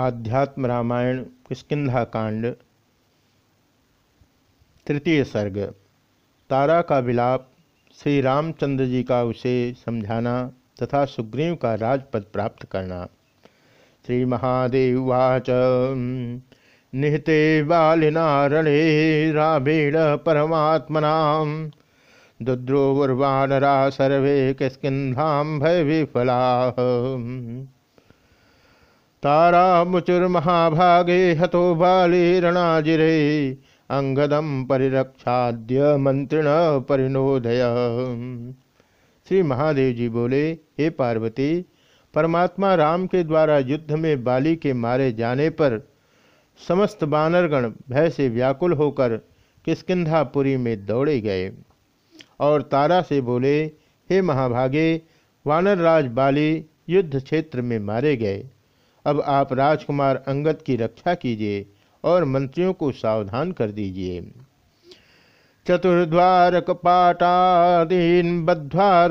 आध्यात्म रामायण, किष्किंधा कांड, तृतीय सर्ग, तारा का विलाप, श्री रामचंद्र जी का उसे समझाना तथा सुग्रीव का राजपद प्राप्त करना। श्री महादेव वाच। निहते बालिनारणे राभेण परमात्मना दुद्रोवुर्वानरा सर्वे किष्किंधाम भय विफला तारामुचुर्महाभागे हतो बालीरणाजिरे। अंगदम परिरक्षाद्य मंत्रिण परिणोदय। श्री महादेव जी बोले, हे पार्वती, परमात्मा राम के द्वारा युद्ध में बाली के मारे जाने पर समस्त बानरगण भय से व्याकुल होकर किस्किंधापुरी में दौड़े गए और तारा से बोले, हे महाभागे, वानर राज बाली युद्ध क्षेत्र में मारे गए। अब आप राजकुमार अंगद की रक्षा कीजिए और मंत्रियों को सावधान कर दीजिए। चतुर्द्वार कपाटादीन बद्ध्वा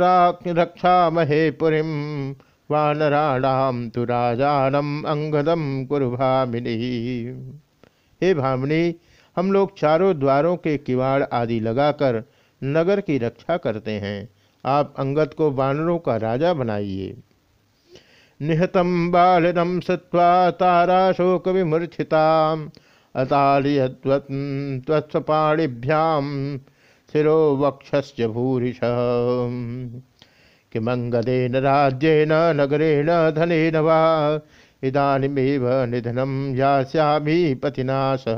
रक्षा महे पुरीम वानराणाम तु राजानम अंगदम कुरुभामिनी। हे भामिनी, हम लोग चारों द्वारों के किवाड़ आदि लगाकर नगर की रक्षा करते हैं। आप अंगद को वानरों का राजा बनाइए। निहतम बालिनम सत्वा ताराशोक विमूर्छिता अतालियत्वत्सपाणिभ्याम शिरो वक्षस्य भूरिश किमंगदेन राज्येन, नगरेण, धनेन वा? इदानीमेव निधनम यास्यामी पतिना सह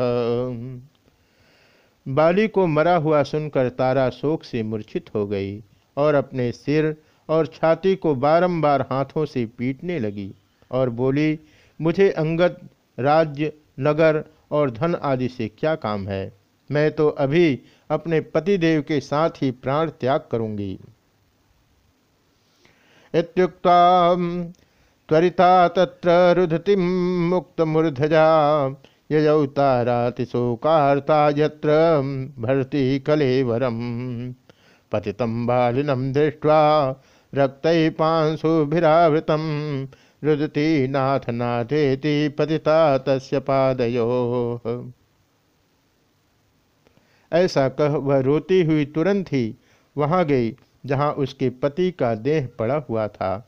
बाली को मरा हुआ सुनकर तारा शोक से मूर्छित हो गई और अपने सिर और छाती को बारंबार हाथों से पीटने लगी और बोली, मुझे अंगद, राज्य, नगर और धन आदि से क्या काम है? मैं तो अभी अपने पतिदेव के साथ ही प्राण त्याग करूँगी। इत्युक्ता त्वरिता तत्र रुधति मुक्त मूर्धजा यजौ तारातिशोकार्ता यत्र भरती कलेवरम। पतितम बालिनम दृष्ट्वा रक्त पांशुभिरावृतम रुदती नाथ नाथेति पतिता तस्य पादयो। ऐसा कह वह रोती हुई तुरंत ही वहाँ गई, जहाँ उसके पति का देह पड़ा हुआ था।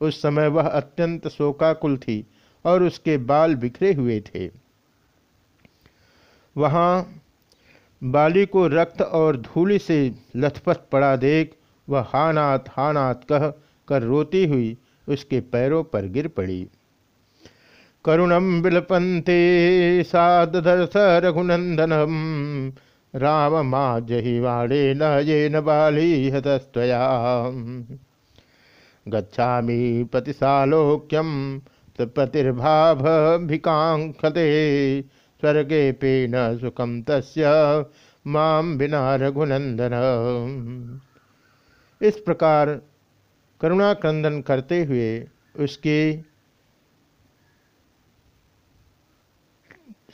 उस समय वह अत्यंत शोकाकुल थी और उसके बाल बिखरे हुए थे। वहाँ बाली को रक्त और धूलि से लथपथ पड़ा देख वह हानात हानात कह कर रोती हुई उसके पैरों पर गिर पड़ी। करुणम बिलपंते सादर्श रघुनंदनम। राम माँ जही वाणे न ये न बाली हतस्तया गच्छामि पतिशालोक्यम पतिर्भाभिकांक्षते स्वर्गे पे न सुखम तस् माम बिना रघुनंदन इस प्रकार करुणा क्रंदन करते हुए उसके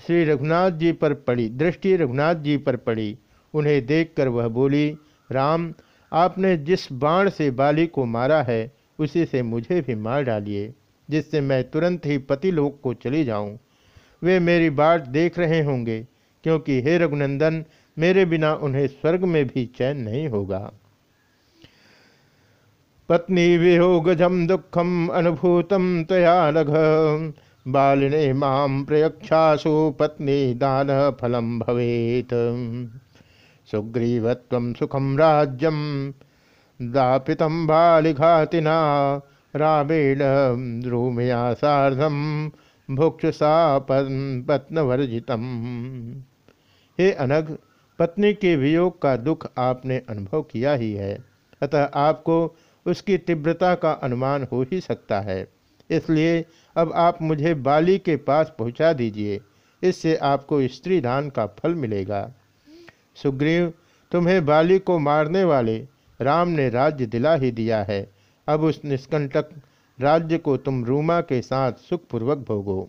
श्री रघुनाथ जी पर पड़ी, दृष्टि रघुनाथ जी पर पड़ी। उन्हें देखकर वह बोली, राम, आपने जिस बाण से बाली को मारा है, उसी से मुझे भी मार डालिए, जिससे मैं तुरंत ही पतिलोक को चली जाऊँ। वे मेरी बाट देख रहे होंगे, क्योंकि हे रघुनंदन, मेरे बिना उन्हें स्वर्ग में भी चैन नहीं होगा। पत्नी वियोगजम दुखम अनुभूतम तया नघ। बालिने माम प्रयक्षासु पत्नी दान फलम भवेत। सुग्रीवत्व सुखम राज्यम दापित बालिघातिना, रामेण द्रूमया साधम भुक्षुषा पत्नवर्जितम। हे अनघ, पत्नी के वियोग का दुख आपने अनुभव किया ही है। अतः आपको उसकी तीव्रता का अनुमान हो ही सकता है। इसलिए अब आप मुझे बाली के पास पहुँचा दीजिए। इससे आपको स्त्री दान का फल मिलेगा। सुग्रीव, तुम्हें बाली को मारने वाले राम ने राज्य दिला ही दिया है। अब उस निष्कंटक राज्य को तुम रूमा के साथ सुखपूर्वक भोगो।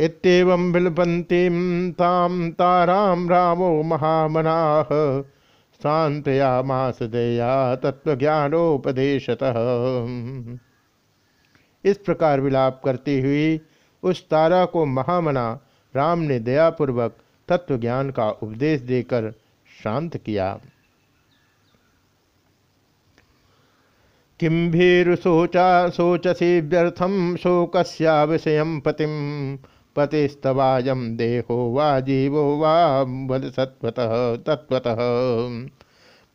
इतम बिलपंतीम ताम ताराम रामो महामनाह शांतयामास दया तत्वज्ञानोपदेशतः इस प्रकार विलाप करती हुई उस तारा को महामना राम ने दयापूर्वक तत्व ज्ञान का उपदेश देकर शांत किया। किम भीरुशोचा शोचसी व्यर्थम शोकस्या विषय पतिम। पतिस्तवायम देहो वा जीवो वा वद सत्वतः तत्वतः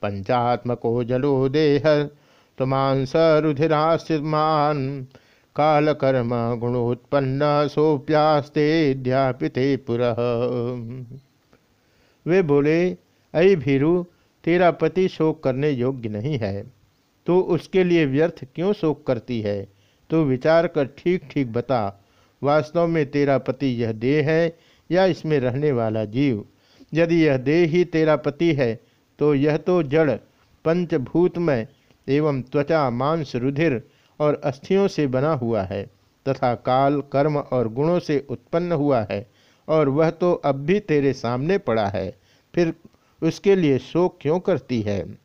पंचात्मको जलो देह तुमांस रुधिरास्मान कालकर्म गुणोत्पन्न सोप्यास्तेध्यापिते पुरः। वे बोले अय भीरु, तेरा पति शोक करने योग्य नहीं है। तो उसके लिए व्यर्थ क्यों शोक करती है? तो विचार कर ठीक ठीक बता। वास्तव में तेरा पति यह देह है या इसमें रहने वाला जीव? यदि यह देह ही तेरा पति है तो यह तो जड़, पंचभूतमय एवं त्वचा, मांस, रुधिर और अस्थियों से बना हुआ है, तथा काल, कर्म और गुणों से उत्पन्न हुआ है, और वह तो अब भी तेरे सामने पड़ा है, फिर उसके लिए शोक क्यों करती है?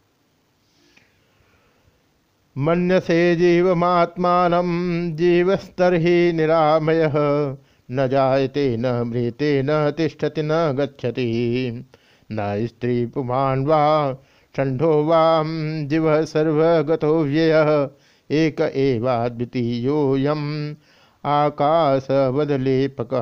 मन से जीवमात्मान जीवस्तर ही निरामय। न जायते, न मृते न तिष्ठति, न गच्छति। न स्त्री पुमान वा षंढो वाम जीव सर्वगतो व्यय। एक एवाद्वितीयोयम आकाश बदलेपक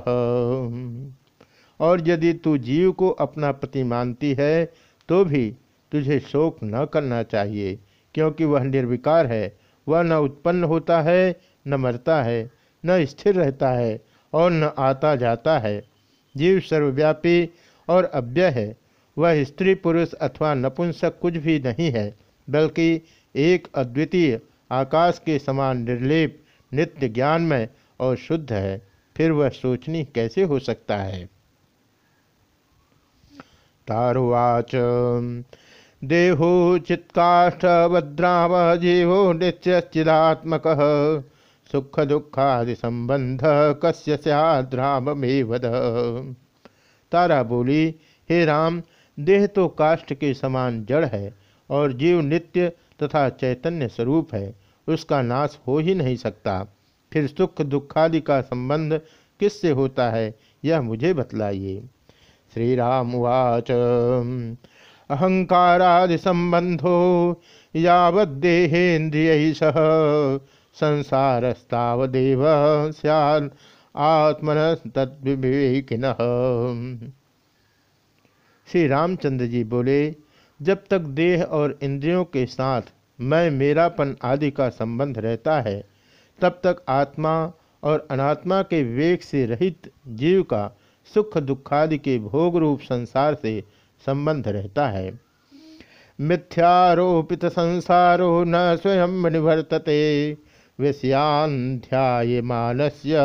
और यदि तू जीव को अपना पति मानती है तो भी तुझे शोक न करना चाहिए। क्योंकि वह निर्विकार है, वह न उत्पन्न होता है, न मरता है, न स्थिर रहता है और न आता जाता है। जीव सर्वव्यापी और अव्यय है। वह स्त्री, पुरुष अथवा नपुंसक कुछ भी नहीं है, बल्कि एक अद्वितीय, आकाश के समान निर्लेप, नित्य ज्ञानमय और शुद्ध है। फिर वह सोचनी कैसे हो सकता है? तारुवाच। देहो चित्काष्ठभद्राव, जीवो नित्यचिदात्मक सुख दुखादि संबंध कस्य में वद तारा बोली, हे राम, देह तो काष्ठ के समान जड़ है और जीव नित्य तथा चैतन्य स्वरूप है। उसका नाश हो ही नहीं सकता। फिर सुख दुखादि का संबंध किससे होता है, यह मुझे बतलाइए। श्री राम उवाच। अहंकारादि संबंधो यावदेहेन्द्रिय सह संसारस्तावदेव सैन आत्मन तद्विवेकिन श्री रामचंद्र जी बोले, जब तक देह और इंद्रियों के साथ मैं मेरापन आदि का संबंध रहता है, तब तक आत्मा और अनात्मा के विवेक से रहित जीव का सुख दुखादि के भोग रूप संसार से संबंध रहता है। मिथ्यारोपित संसारो न स्वयं निवर्तते। विषयाध्याय मानस्य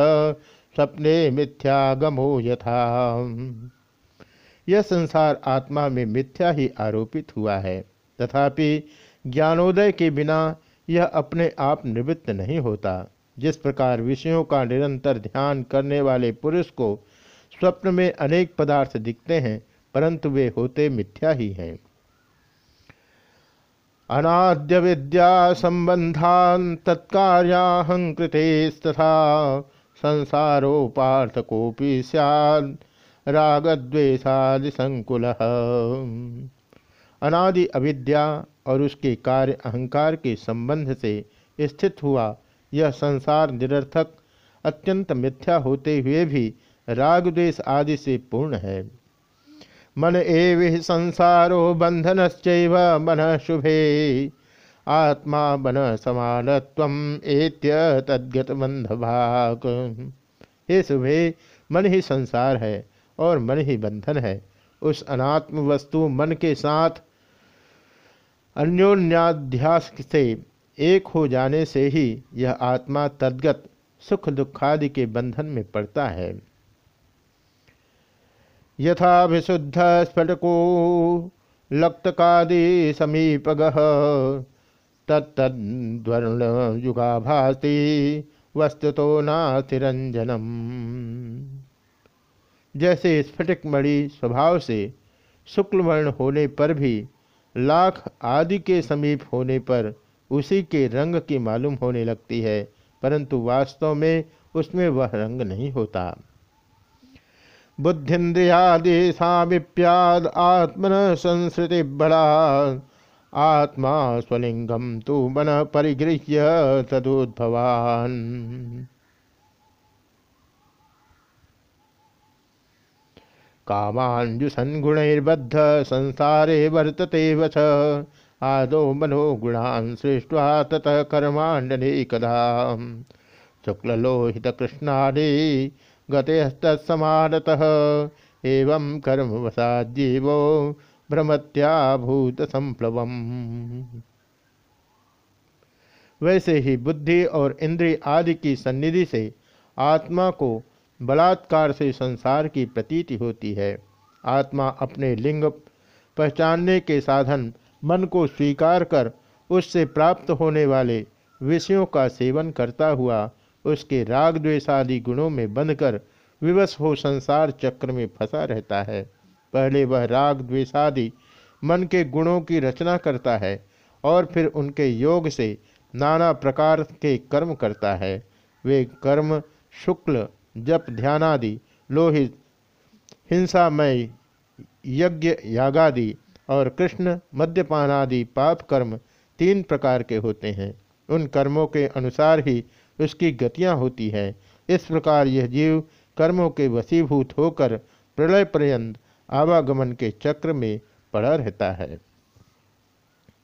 सपने मिथ्यागमो यथा। यह संसार आत्मा में मिथ्या ही आरोपित हुआ है। तथापि ज्ञानोदय के बिना यह अपने आप निवृत्त नहीं होता। जिस प्रकार विषयों का निरंतर ध्यान करने वाले पुरुष को स्वप्न में अनेक पदार्थ दिखते हैं परंतु वे होते मिथ्या ही हैं। अनाद्य विद्या संबंधान तत्कार्याहंकृते तथा संसारोपार्थकोपी सैद रागद्वेषादि संकुल अनादि अविद्या और उसके कार्य अहंकार के संबंध से स्थित हुआ यह संसार निरर्थक, अत्यंत मिथ्या होते हुए भी रागद्वेष आदि से पूर्ण है। मन एवं संसारो बंधनश्चैव मन शुभे आत्मा मन समान एत्य तद्गत बंध भाग हे शुभे, मन ही संसार है और मन ही बंधन है। उस अनात्म वस्तु मन के साथ अन्योन्याध्यास से एक हो जाने से ही यह आत्मा तद्गत, सुख दुखादि के बंधन में पड़ता है। यथा विशुद्ध स्फटको लक्तकादि समीपग तत्तद्वर्ण युगाभाति वस्तुतो नातिरंजनम। जैसे स्फटिक मणि स्वभाव से शुक्ल वर्ण होने पर भी लाख आदि के समीप होने पर उसी के रंग की मालूम होने लगती है, परंतु वास्तव में उसमें वह रंग नहीं होता। बुद्धिन्द्रियादिशाप्याद आत्मन संस्कृति बड़ा आत्मा स्वलिंगम तो मन परिगृह्य तदुद्भवान। कामांजुसन गुणैर्बद्ध संसारे वर्तते वच। आदो मनो गुणान सृष्टवा ततः कर्माण्डनेकदा शुक्लोहित कृष्णादि गतेस्तत्समानतः। एवं कर्मवसाजीवो भ्रमत्याभूत संप्लवम वैसे ही बुद्धि और इंद्रिय आदि की सन्निधि से आत्मा को बलात्कार से संसार की प्रतीति होती है। आत्मा अपने लिंग पहचानने के साधन मन को स्वीकार कर उससे प्राप्त होने वाले विषयों का सेवन करता हुआ उसके राग द्वेषादि गुणों में बंधकर विवश हो संसार चक्र में फंसा रहता है। पहले वह राग द्वेषादि मन के गुणों की रचना करता है और फिर उनके योग से नाना प्रकार के कर्म करता है। वे कर्म, शुक्ल, जप ध्यानादि लोहित, हिंसामय, यज्ञ, यागादि और कृष्ण मद्यपानादि पाप कर्म तीन प्रकार के होते हैं। उन कर्मों के अनुसार ही उसकी गतियाँ होती हैं। इस प्रकार यह जीव कर्मों के वसीभूत होकर प्रलय पर्यंत आवागमन के चक्र में पड़ा रहता है।